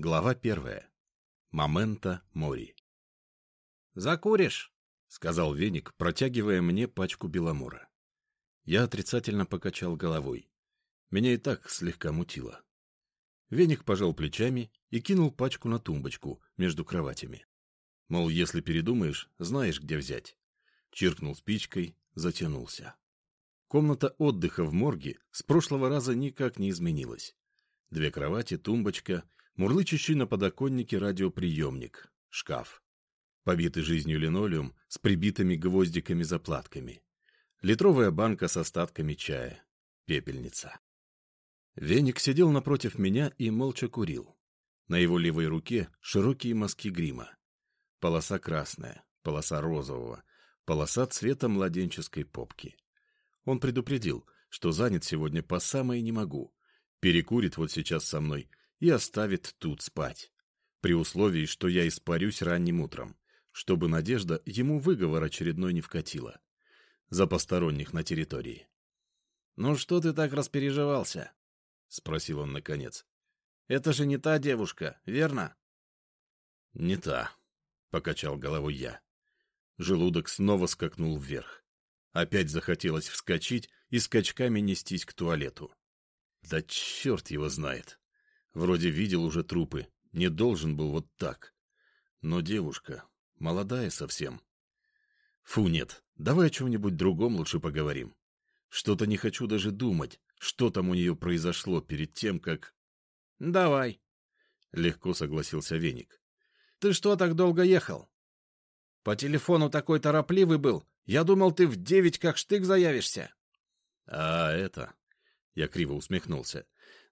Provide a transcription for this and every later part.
Глава первая. Момента мори. «Закуришь?» — сказал Веник, протягивая мне пачку беломора. Я отрицательно покачал головой. Меня и так слегка мутило. Веник пожал плечами и кинул пачку на тумбочку между кроватями. Мол, если передумаешь, знаешь, где взять. Чиркнул спичкой, затянулся. Комната отдыха в морге с прошлого раза никак не изменилась. Две кровати, тумбочка, мурлычущий на подоконнике радиоприемник, шкаф. Побитый жизнью линолеум с прибитыми гвоздиками-заплатками. Литровая банка с остатками чая. Пепельница. Веник сидел напротив меня и молча курил. На его левой руке широкие мазки грима. Полоса красная, полоса розового, полоса цвета младенческой попки. Он предупредил, что занят сегодня по самое не могу. Перекурит вот сейчас со мной и оставит тут спать. При условии, что я испарюсь ранним утром, чтобы Надежда ему выговор очередной не вкатила. За посторонних на территории. «Ну что ты так распереживался?» — спросил он наконец. «Это же не та девушка, верно?» «Не та», — покачал головой я. Желудок снова скакнул вверх. Опять захотелось вскочить и скачками нестись к туалету. Да черт его знает. Вроде видел уже трупы, не должен был вот так. Но девушка, молодая совсем. Фу, нет, давай о чем-нибудь другом лучше поговорим. Что-то не хочу даже думать, что там у нее произошло перед тем, как... — Давай, — легко согласился Веник. — Ты что так долго ехал? По телефону такой торопливый был, я думал, ты в девять как штык заявишься. — А это... Я криво усмехнулся.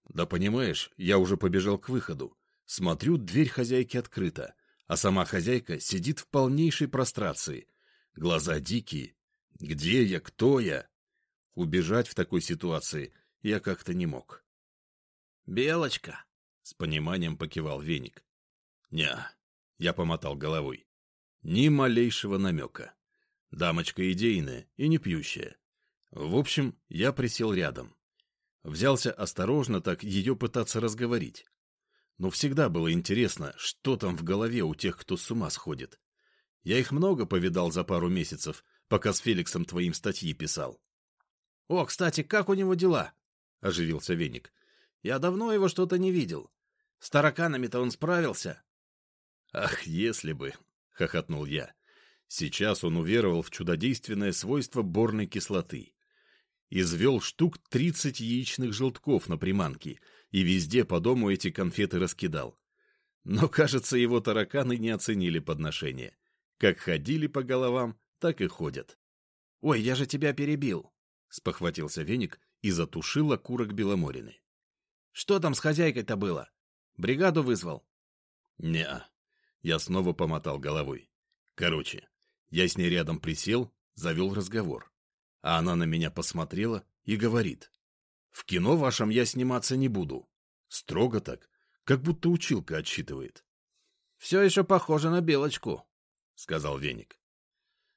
Да понимаешь, я уже побежал к выходу. Смотрю, дверь хозяйки открыта, а сама хозяйка сидит в полнейшей прострации. Глаза дикие. Где я? Кто я? Убежать в такой ситуации я как-то не мог. «Белочка!» — с пониманием покивал веник. «Ня!» — я помотал головой. Ни малейшего намека. Дамочка идейная и не пьющая. В общем, я присел рядом. Взялся осторожно так ее пытаться разговорить. Но всегда было интересно, что там в голове у тех, кто с ума сходит. Я их много повидал за пару месяцев, пока с Феликсом твоим статьи писал. — О, кстати, как у него дела? — оживился Веник. — Я давно его что-то не видел. С тараканами-то он справился. — Ах, если бы! — хохотнул я. Сейчас он уверовал в чудодейственное свойство борной кислоты. Извел штук тридцать яичных желтков на приманке и везде по дому эти конфеты раскидал. Но, кажется, его тараканы не оценили подношение. Как ходили по головам, так и ходят. — Ой, я же тебя перебил! — спохватился веник и затушил окурок Беломорины. — Что там с хозяйкой-то было? Бригаду вызвал? — Не-а. Я снова помотал головой. Короче, я с ней рядом присел, завел разговор. А она на меня посмотрела и говорит. «В кино вашем я сниматься не буду». Строго так, как будто училка отсчитывает. «Все еще похоже на Белочку», — сказал Веник.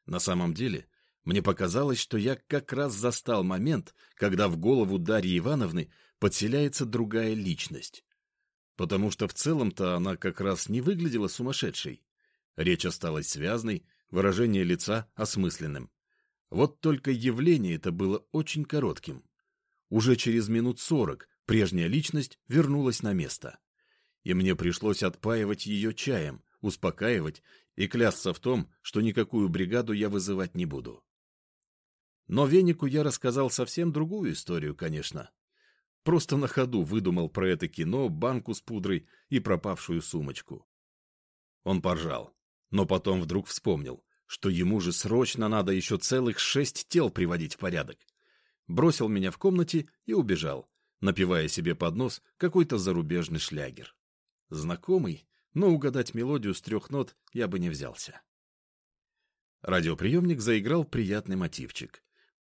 На самом деле, мне показалось, что я как раз застал момент, когда в голову Дарьи Ивановны подселяется другая личность. Потому что в целом-то она как раз не выглядела сумасшедшей. Речь осталась связной, выражение лица осмысленным. Вот только явление это было очень коротким. Уже через минут сорок прежняя личность вернулась на место. И мне пришлось отпаивать ее чаем, успокаивать и клясться в том, что никакую бригаду я вызывать не буду. Но Венику я рассказал совсем другую историю, конечно. Просто на ходу выдумал про это кино, банку с пудрой и пропавшую сумочку. Он поржал, но потом вдруг вспомнил, что ему же срочно надо еще целых шесть тел приводить в порядок. Бросил меня в комнате и убежал, напевая себе под нос какой-то зарубежный шлягер. Знакомый, но угадать мелодию с трех нот я бы не взялся. Радиоприемник заиграл приятный мотивчик.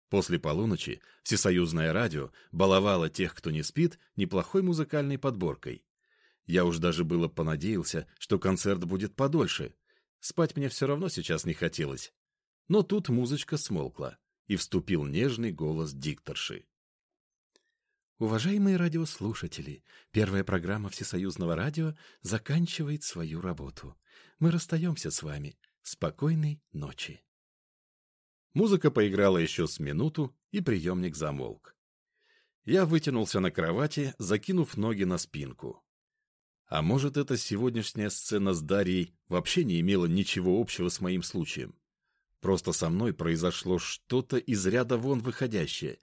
После полуночи всесоюзное радио баловало тех, кто не спит, неплохой музыкальной подборкой. Я уж даже было понадеялся, что концерт будет подольше, Спать мне все равно сейчас не хотелось. Но тут музычка смолкла, и вступил нежный голос дикторши. Уважаемые радиослушатели, первая программа Всесоюзного радио заканчивает свою работу. Мы расстаемся с вами. Спокойной ночи. Музыка поиграла еще с минуту, и приемник замолк. Я вытянулся на кровати, закинув ноги на спинку. А может, эта сегодняшняя сцена с Дарьей вообще не имела ничего общего с моим случаем? Просто со мной произошло что-то из ряда вон выходящее,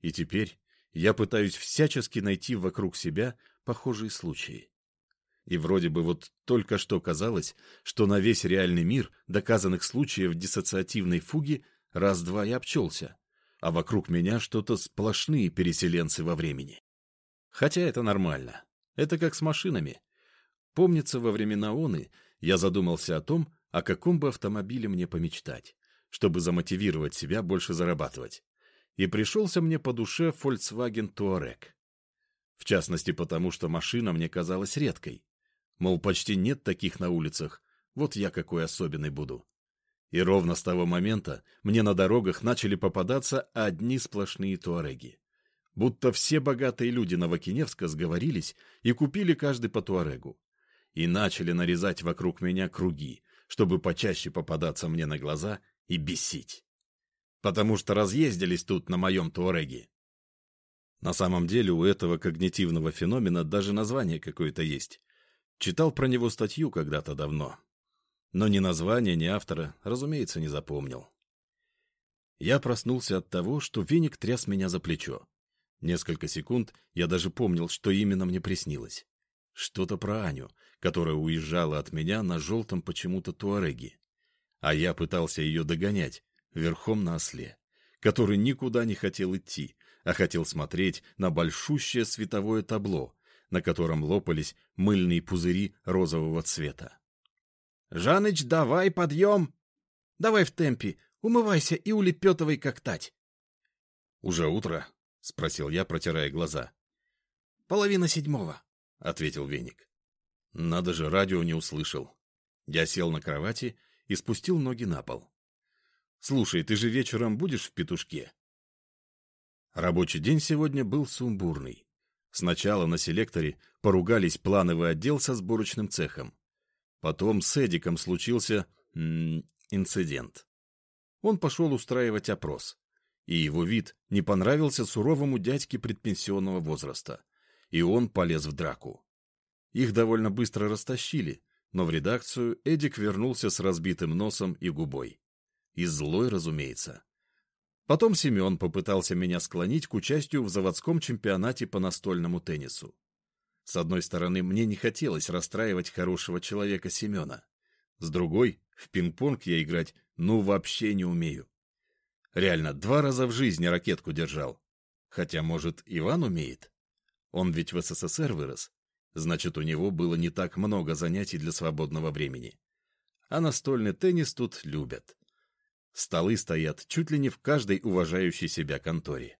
и теперь я пытаюсь всячески найти вокруг себя похожие случаи. И вроде бы вот только что казалось, что на весь реальный мир доказанных случаев диссоциативной фуги раз-два и обчелся, а вокруг меня что-то сплошные переселенцы во времени. Хотя это нормально. Это как с машинами. Помнится, во времена оны я задумался о том, о каком бы автомобиле мне помечтать, чтобы замотивировать себя больше зарабатывать и пришелся мне по душе Volkswagen Touareg. В частности, потому что машина мне казалась редкой. Мол, почти нет таких на улицах, вот я какой особенный буду. И ровно с того момента мне на дорогах начали попадаться одни сплошные туареги. Будто все богатые люди Новокиневска сговорились и купили каждый по туарегу. И начали нарезать вокруг меня круги, чтобы почаще попадаться мне на глаза и бесить потому что разъездились тут на моем туареге. На самом деле у этого когнитивного феномена даже название какое-то есть. Читал про него статью когда-то давно. Но ни названия, ни автора, разумеется, не запомнил. Я проснулся от того, что веник тряс меня за плечо. Несколько секунд я даже помнил, что именно мне приснилось. Что-то про Аню, которая уезжала от меня на желтом почему-то туареге. А я пытался ее догонять, верхом на осле, который никуда не хотел идти, а хотел смотреть на большущее световое табло, на котором лопались мыльные пузыри розового цвета. — Жаныч, давай, подъем! Давай в темпе, умывайся и улепетывай как тать. — Уже утро? — спросил я, протирая глаза. — Половина седьмого, — ответил Веник. Надо же, радио не услышал. Я сел на кровати и спустил ноги на пол. Слушай, ты же вечером будешь в петушке? Рабочий день сегодня был сумбурный. Сначала на селекторе поругались плановый отдел со сборочным цехом. Потом с Эдиком случился м -м, инцидент. Он пошел устраивать опрос. И его вид не понравился суровому дядьке предпенсионного возраста. И он полез в драку. Их довольно быстро растащили, но в редакцию Эдик вернулся с разбитым носом и губой. И злой, разумеется. Потом Семен попытался меня склонить к участию в заводском чемпионате по настольному теннису. С одной стороны, мне не хотелось расстраивать хорошего человека Семена. С другой, в пинг-понг я играть ну вообще не умею. Реально, два раза в жизни ракетку держал. Хотя, может, Иван умеет? Он ведь в СССР вырос. Значит, у него было не так много занятий для свободного времени. А настольный теннис тут любят. Столы стоят чуть ли не в каждой уважающей себя конторе.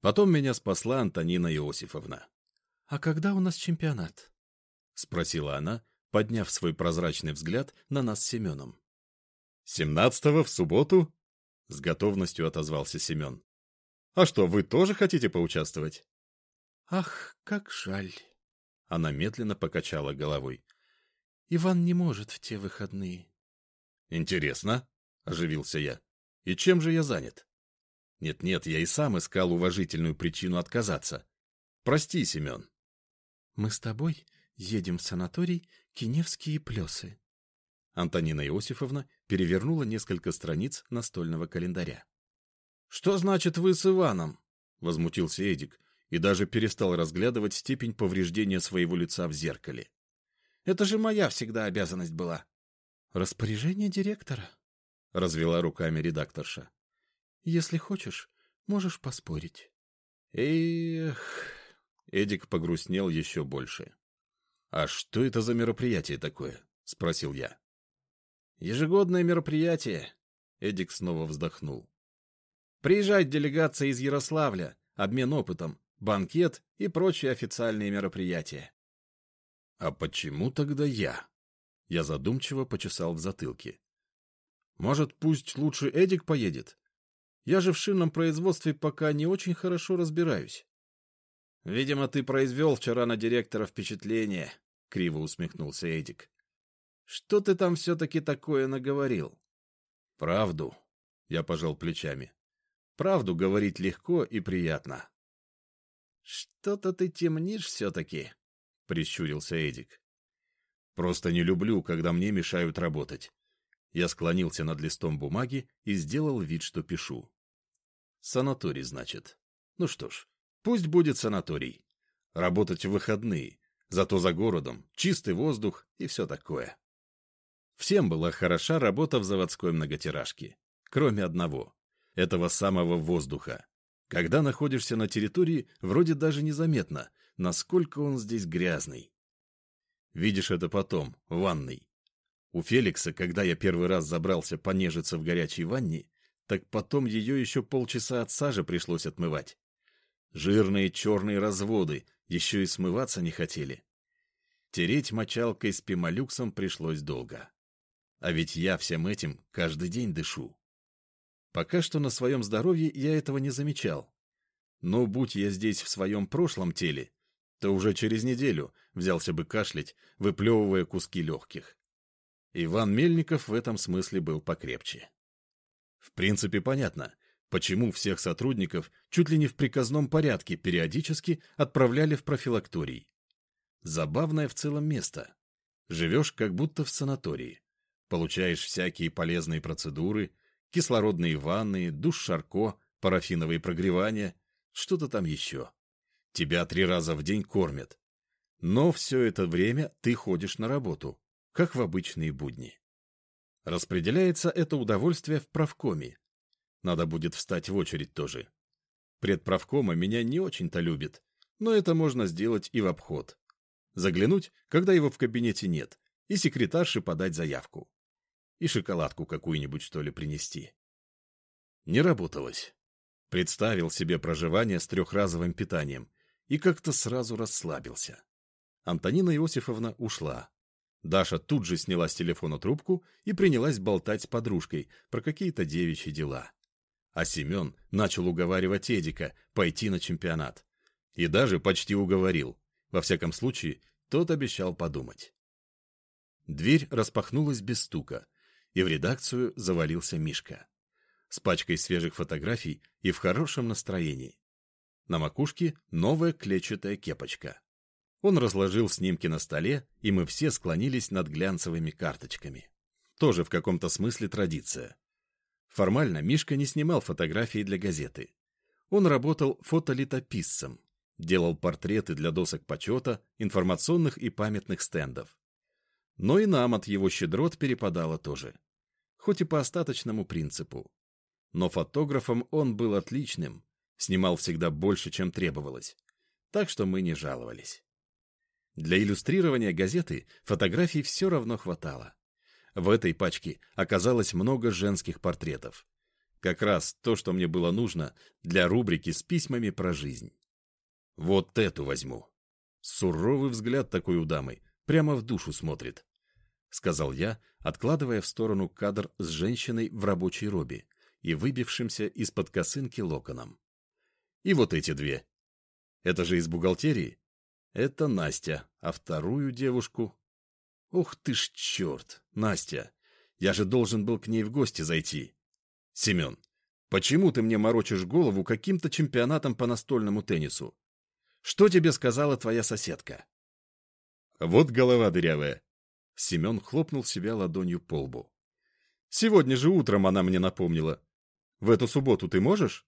Потом меня спасла Антонина Иосифовна. — А когда у нас чемпионат? — спросила она, подняв свой прозрачный взгляд на нас с Семеном. — Семнадцатого в субботу? — с готовностью отозвался Семен. — А что, вы тоже хотите поучаствовать? — Ах, как жаль! Она медленно покачала головой. — Иван не может в те выходные. — Интересно, — оживился я. «И чем же я занят?» «Нет-нет, я и сам искал уважительную причину отказаться. Прости, Семен». «Мы с тобой едем в санаторий Киневские плесы». Антонина Иосифовна перевернула несколько страниц настольного календаря. «Что значит вы с Иваном?» — возмутился Эдик и даже перестал разглядывать степень повреждения своего лица в зеркале. «Это же моя всегда обязанность была». «Распоряжение директора», — развела руками редакторша. — Если хочешь, можешь поспорить. — Эх... Эдик погрустнел еще больше. — А что это за мероприятие такое? — спросил я. — Ежегодное мероприятие. Эдик снова вздохнул. — Приезжает делегация из Ярославля, обмен опытом, банкет и прочие официальные мероприятия. — А почему тогда я? Я задумчиво почесал в затылке. Может, пусть лучше Эдик поедет? Я же в шинном производстве пока не очень хорошо разбираюсь. Видимо, ты произвел вчера на директора впечатление, — криво усмехнулся Эдик. Что ты там все-таки такое наговорил? Правду, — я пожал плечами. Правду говорить легко и приятно. Что-то ты темнишь все-таки, — прищурился Эдик. Просто не люблю, когда мне мешают работать. Я склонился над листом бумаги и сделал вид, что пишу. Санаторий, значит. Ну что ж, пусть будет санаторий. Работать в выходные, зато за городом, чистый воздух и все такое. Всем была хороша работа в заводской многотиражке, кроме одного — этого самого воздуха. Когда находишься на территории, вроде даже незаметно, насколько он здесь грязный. Видишь это потом, в ванной. У Феликса, когда я первый раз забрался понежиться в горячей ванне, так потом ее еще полчаса от сажи пришлось отмывать. Жирные черные разводы, еще и смываться не хотели. Тереть мочалкой с пемолюксом пришлось долго. А ведь я всем этим каждый день дышу. Пока что на своем здоровье я этого не замечал. Но будь я здесь в своем прошлом теле, то уже через неделю взялся бы кашлять, выплевывая куски легких. Иван Мельников в этом смысле был покрепче. В принципе, понятно, почему всех сотрудников чуть ли не в приказном порядке периодически отправляли в профилакторий. Забавное в целом место. Живешь как будто в санатории. Получаешь всякие полезные процедуры, кислородные ванны, душ Шарко, парафиновые прогревания, что-то там еще. Тебя три раза в день кормят. Но все это время ты ходишь на работу, как в обычные будни. Распределяется это удовольствие в правкоме. Надо будет встать в очередь тоже. Предправкома меня не очень-то любит, но это можно сделать и в обход. Заглянуть, когда его в кабинете нет, и секретарше подать заявку. И шоколадку какую-нибудь, что ли, принести. Не работалось. Представил себе проживание с трехразовым питанием и как-то сразу расслабился. Антонина Иосифовна ушла. Даша тут же сняла с телефона трубку и принялась болтать с подружкой про какие-то девичьи дела. А Семен начал уговаривать Эдика пойти на чемпионат. И даже почти уговорил. Во всяком случае, тот обещал подумать. Дверь распахнулась без стука, и в редакцию завалился Мишка. С пачкой свежих фотографий и в хорошем настроении. На макушке новая клетчатая кепочка. Он разложил снимки на столе, и мы все склонились над глянцевыми карточками. Тоже в каком-то смысле традиция. Формально Мишка не снимал фотографии для газеты. Он работал фотолитописцем, делал портреты для досок почета, информационных и памятных стендов. Но и нам от его щедрот перепадало тоже. Хоть и по остаточному принципу. Но фотографом он был отличным, снимал всегда больше, чем требовалось. Так что мы не жаловались. Для иллюстрирования газеты фотографий все равно хватало. В этой пачке оказалось много женских портретов. Как раз то, что мне было нужно для рубрики с письмами про жизнь. Вот эту возьму. Суровый взгляд такой у дамы, прямо в душу смотрит. — сказал я, откладывая в сторону кадр с женщиной в рабочей робе и выбившимся из-под косынки локоном. И вот эти две. Это же из бухгалтерии. Это Настя, а вторую девушку... Ух ты ж черт, Настя! Я же должен был к ней в гости зайти. Семен, почему ты мне морочишь голову каким-то чемпионатом по настольному теннису? Что тебе сказала твоя соседка? Вот голова дырявая. Семен хлопнул себя ладонью по лбу. Сегодня же утром она мне напомнила. В эту субботу ты можешь?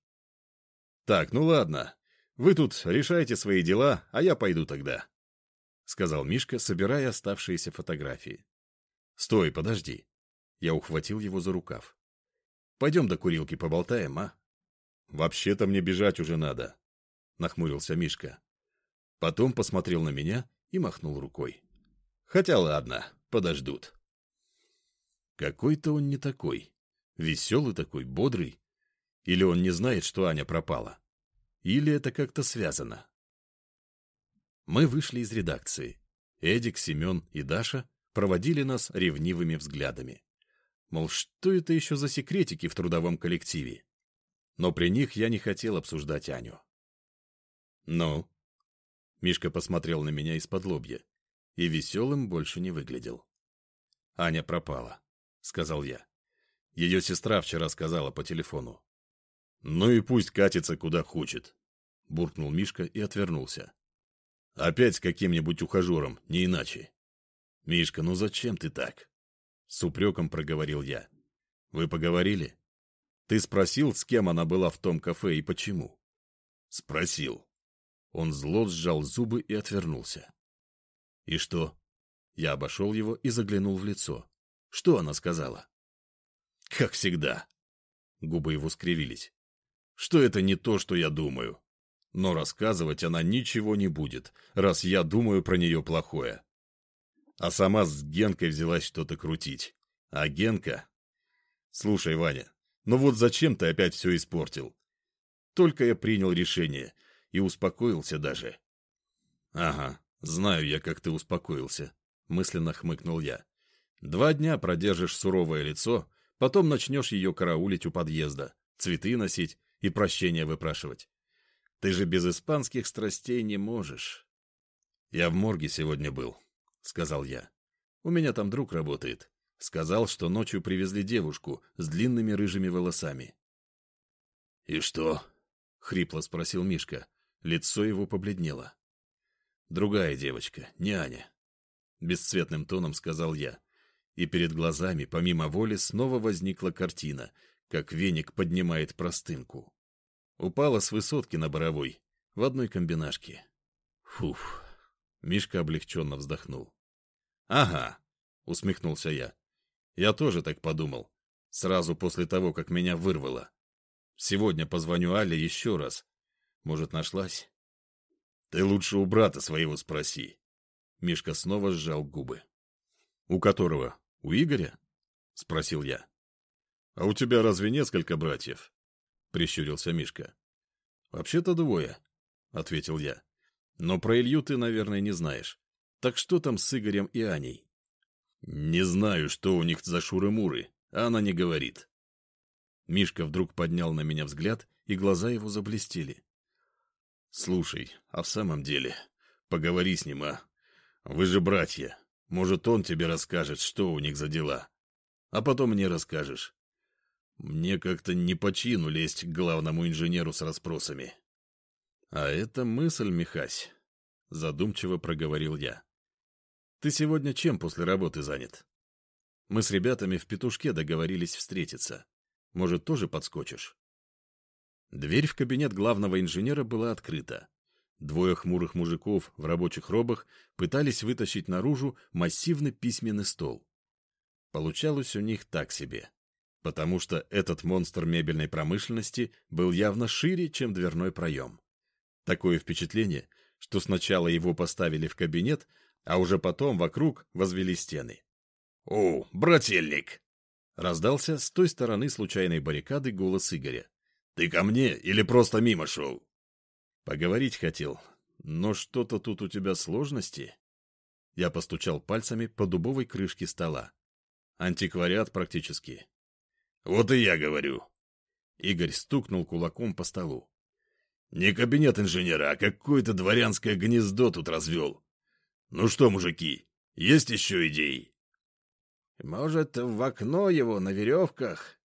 Так, ну ладно. Вы тут решайте свои дела, а я пойду тогда. — сказал Мишка, собирая оставшиеся фотографии. — Стой, подожди. Я ухватил его за рукав. — Пойдем до курилки поболтаем, а? — Вообще-то мне бежать уже надо, — нахмурился Мишка. Потом посмотрел на меня и махнул рукой. — Хотя ладно, подождут. Какой-то он не такой. Веселый такой, бодрый. Или он не знает, что Аня пропала? Или это как-то связано? Мы вышли из редакции. Эдик, Семен и Даша проводили нас ревнивыми взглядами. Мол, что это еще за секретики в трудовом коллективе? Но при них я не хотел обсуждать Аню. «Ну?» Мишка посмотрел на меня из-под лобья и веселым больше не выглядел. «Аня пропала», — сказал я. Ее сестра вчера сказала по телефону. «Ну и пусть катится куда хочет», — буркнул Мишка и отвернулся. «Опять с каким-нибудь ухажером, не иначе». «Мишка, ну зачем ты так?» С упреком проговорил я. «Вы поговорили? Ты спросил, с кем она была в том кафе и почему?» «Спросил». Он зло сжал зубы и отвернулся. «И что?» Я обошел его и заглянул в лицо. «Что она сказала?» «Как всегда». Губы его скривились. «Что это не то, что я думаю. Но рассказывать она ничего не будет, раз я думаю про нее плохое. А сама с Генкой взялась что-то крутить. А Генка... Слушай, Ваня, ну вот зачем ты опять все испортил? Только я принял решение и успокоился даже. Ага, знаю я, как ты успокоился, мысленно хмыкнул я. Два дня продержишь суровое лицо, потом начнешь ее караулить у подъезда, цветы носить и прощения выпрашивать. Ты же без испанских страстей не можешь. Я в морге сегодня был, — сказал я. «У меня там друг работает. Сказал, что ночью привезли девушку с длинными рыжими волосами». «И что?» — хрипло спросил Мишка. Лицо его побледнело. «Другая девочка, не Аня», — бесцветным тоном сказал я. И перед глазами, помимо воли, снова возникла картина, как веник поднимает простынку. Упала с высотки на Боровой, в одной комбинашке. Фуф. Мишка облегченно вздохнул. «Ага», — усмехнулся я. «Я тоже так подумал. Сразу после того, как меня вырвало. Сегодня позвоню Але еще раз. Может, нашлась?» «Ты лучше у брата своего спроси». Мишка снова сжал губы. «У которого? У Игоря?» — спросил я. «А у тебя разве несколько братьев?» — прищурился Мишка. «Вообще-то двое», — ответил я. Но про Илью ты, наверное, не знаешь. Так что там с Игорем и Аней? Не знаю, что у них за шуры-муры, а она не говорит. Мишка вдруг поднял на меня взгляд, и глаза его заблестели. Слушай, а в самом деле, поговори с ним, а? Вы же братья. Может, он тебе расскажет, что у них за дела. А потом мне расскажешь. Мне как-то не по чину лезть к главному инженеру с расспросами. «А это мысль, Михась», — задумчиво проговорил я. «Ты сегодня чем после работы занят? Мы с ребятами в петушке договорились встретиться. Может, тоже подскочишь?» Дверь в кабинет главного инженера была открыта. Двое хмурых мужиков в рабочих робах пытались вытащить наружу массивный письменный стол. Получалось у них так себе, потому что этот монстр мебельной промышленности был явно шире, чем дверной проем. Такое впечатление, что сначала его поставили в кабинет, а уже потом вокруг возвели стены. «О, брательник!» — раздался с той стороны случайной баррикады голос Игоря. «Ты ко мне или просто мимо шел?» «Поговорить хотел, но что-то тут у тебя сложности?» Я постучал пальцами по дубовой крышке стола. Антиквариат практически. «Вот и я говорю!» Игорь стукнул кулаком по столу. Не кабинет инженера, а какое-то дворянское гнездо тут развел. Ну что, мужики, есть еще идеи? Может, в окно его на веревках?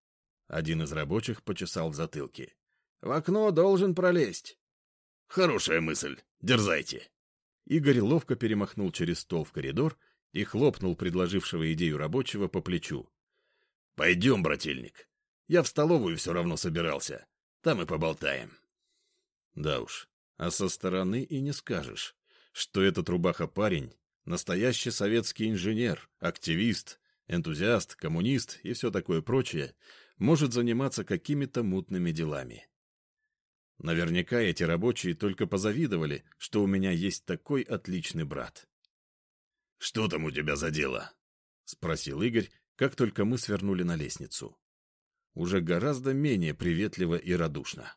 Один из рабочих почесал в затылке. В окно должен пролезть. Хорошая мысль. Дерзайте. Игорь ловко перемахнул через стол в коридор и хлопнул предложившего идею рабочего по плечу. «Пойдем, брательник. Я в столовую все равно собирался. Там и поболтаем». Да уж, а со стороны и не скажешь, что этот рубаха-парень — настоящий советский инженер, активист, энтузиаст, коммунист и все такое прочее, может заниматься какими-то мутными делами. Наверняка эти рабочие только позавидовали, что у меня есть такой отличный брат. «Что там у тебя за дело?» — спросил Игорь, как только мы свернули на лестницу. Уже гораздо менее приветливо и радушно.